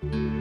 Woo!